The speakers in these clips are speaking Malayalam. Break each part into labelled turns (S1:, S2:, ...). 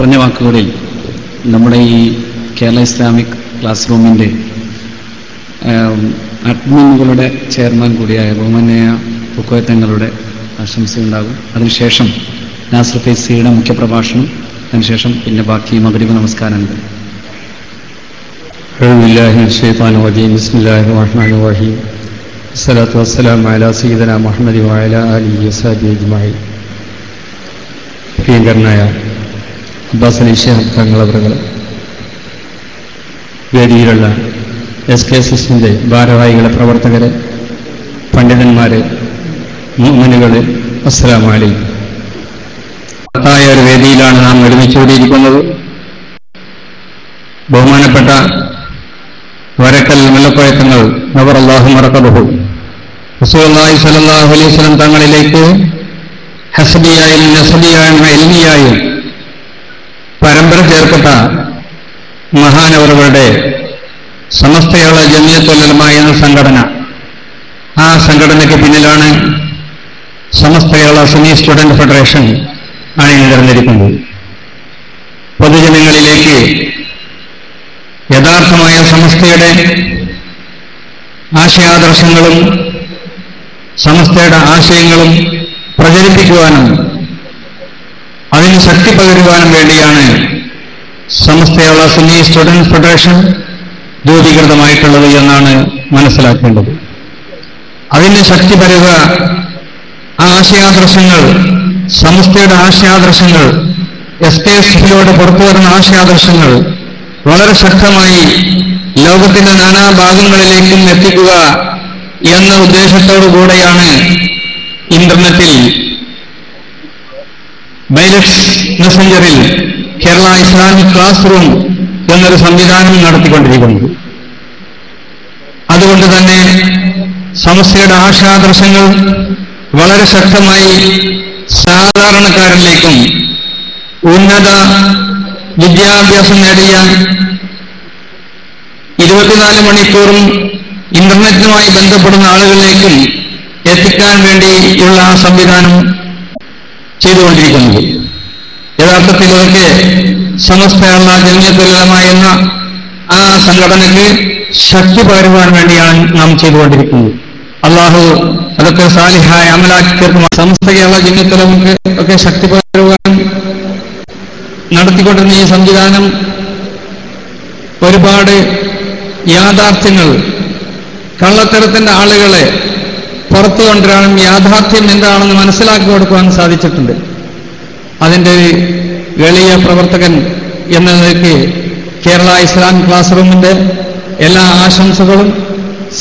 S1: കുറഞ്ഞ വാക്കുകളിൽ നമ്മുടെ ഈ കേരള ഇസ്ലാമിക് ക്ലാസ് റൂമിൻ്റെ അഡ്മിനുകളുടെ ചെയർമാൻ കൂടിയായ ബഹുമാന്യ പുക്കോയത്തങ്ങളുടെ ആശംസയുണ്ടാകും അതിനുശേഷം നാസർ ഫൈസിയുടെ മുഖ്യപ്രഭാഷണം അതിനുശേഷം പിന്നെ ബാക്കി മകരീവ് നമസ്കാരമുണ്ട്
S2: أعوذ بالله من الشيطان الرجيم بسم الله الرحمن الرحيم الصلاة والسلام على سيدنا محمد وعلى آله وصحبه أجمعين പ്രിയങ്കരനായ അബ്ബാസ് അലി തങ്ങളവറുകൾ വേദിയിലുള്ള എസ് കെ എസ് എസിന്റെ ഭാരവാഹികളെ പ്രവർത്തകരെ പണ്ഡിതന്മാരെ മുഅ്മിനുകളെ അസ്സലാമു അലൈക്കും. മഹത്തായ ഒരു വേദിയിലാണ് നാം ഒരുമിച്ചുകൊണ്ടിരിക്കുന്നത് ബഹുമാനപ്പെട്ട വരക്കൽ മുല്ലപ്പഴക്കങ്ങൾ നവർ അള്ളാഹു മറക്കബഹു. റസൂലുള്ളാഹി സ്വല്ലല്ലാഹു അലൈഹി തങ്ങളിലേക്ക് ഹസബിയായും നസബിയായും എൽമിയായും സമസ്തയുള്ള ജമിയത്തുലമ എന്ന സംഘടന. ആ സംഘടനയ്ക്ക് പിന്നിലാണ് സമസ്ത കേരള സുന്നി സ്റ്റുഡന്റ് ഫെഡറേഷൻ അണിനിരന്നിരിക്കുന്നത് പൊതുജനങ്ങളിലേക്ക് യഥാർത്ഥമായ സമസ്തയുടെ ആശയാദർശങ്ങളും സമസ്തയുടെ ആശയങ്ങളും പ്രചരിപ്പിക്കുവാനും അതിന് ശക്തി പകരുവാനും വേണ്ടിയാണ് സമസ്തയുള്ള സുന്നി സ്റ്റുഡന്റ് ഫെഡറേഷൻ രൂപീകൃതമായിട്ടുള്ളത് എന്നാണ് മനസ്സിലാക്കേണ്ടത്. അതിന് ശക്തി പകരുക ആ ആശയാദർശങ്ങൾ സമസ്തയുടെ ആശയാദർശങ്ങൾ എസ് കെ എസ് പുറത്തു വരുന്ന ആശയാദർശങ്ങൾ വളരെ ശക്തമായി ലോകത്തിന്റെ നാനാഭാഗങ്ങളിലേക്കും എത്തിക്കുക എന്ന ഉദ്ദേശത്തോടു കൂടെയാണ് ഇന്റർനെറ്റിൽ ബൈലക്സ് മെസഞ്ചറിൽ കേരള ഇസ്ലാമിക് ക്ലാസ് റൂം എന്നൊരു സംവിധാനം നടത്തിക്കൊണ്ടിരിക്കുന്നത് അതുകൊണ്ട് തന്നെ സമസ്തയുടെ ആശാദർശങ്ങൾ വളരെ ശക്തമായി സാധാരണക്കാരിലേക്കും ഉന്നത വിദ്യാഭ്യാസം നേടിയ ഇരുപത്തിനാല് മണിക്കൂറും ഇന്റർനെറ്റുമായി ബന്ധപ്പെടുന്ന ആളുകളിലേക്കും എത്തിക്കാൻ വേണ്ടിയുള്ള ആ സംവിധാനം ചെയ്തുകൊണ്ടിരിക്കുന്നത് യഥാർത്ഥത്തിൽ ഇതൊക്കെ ജന്യത്തുലമ എന്ന ആ സംഘടനയ്ക്ക് ശക്തി പകരുവാൻ വേണ്ടിയാണ് നാം ചെയ്തുകൊണ്ടിരിക്കുന്നത്. അള്ളാഹു അതൊക്കെ സാലിഹായ അമലാക്കി തീർക്കും സമസ്തയുള്ള ജന്യത്തുലമക്ക് ഒക്കെ ശക്തി പകരുവാൻ നടത്തിക്കൊണ്ടിരുന്ന ഈ സംവിധാനം ഒരുപാട് യാഥാർത്ഥ്യങ്ങൾ കള്ളത്തരത്തിന്റെ ആളുകളെ പുറത്തു കൊണ്ടുവരാനും യാഥാർത്ഥ്യം എന്താണെന്ന് മനസ്സിലാക്കി കൊടുക്കുവാൻ സാധിച്ചിട്ടുണ്ട്. അതിന്റെ ഒരു എളിയ പ്രവർത്തകൻ എന്ന നിലയ്ക്ക് കേരള ഇസ്ലാം ക്ലാസ് റൂമിന്റെ എല്ലാ ആശംസകളും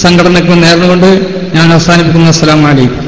S2: സംഘടനയ്ക്ക് നേർന്നുകൊണ്ട് ഞാൻ അവസാനിപ്പിക്കുന്നു. അസ്സലാം വലൈക്കും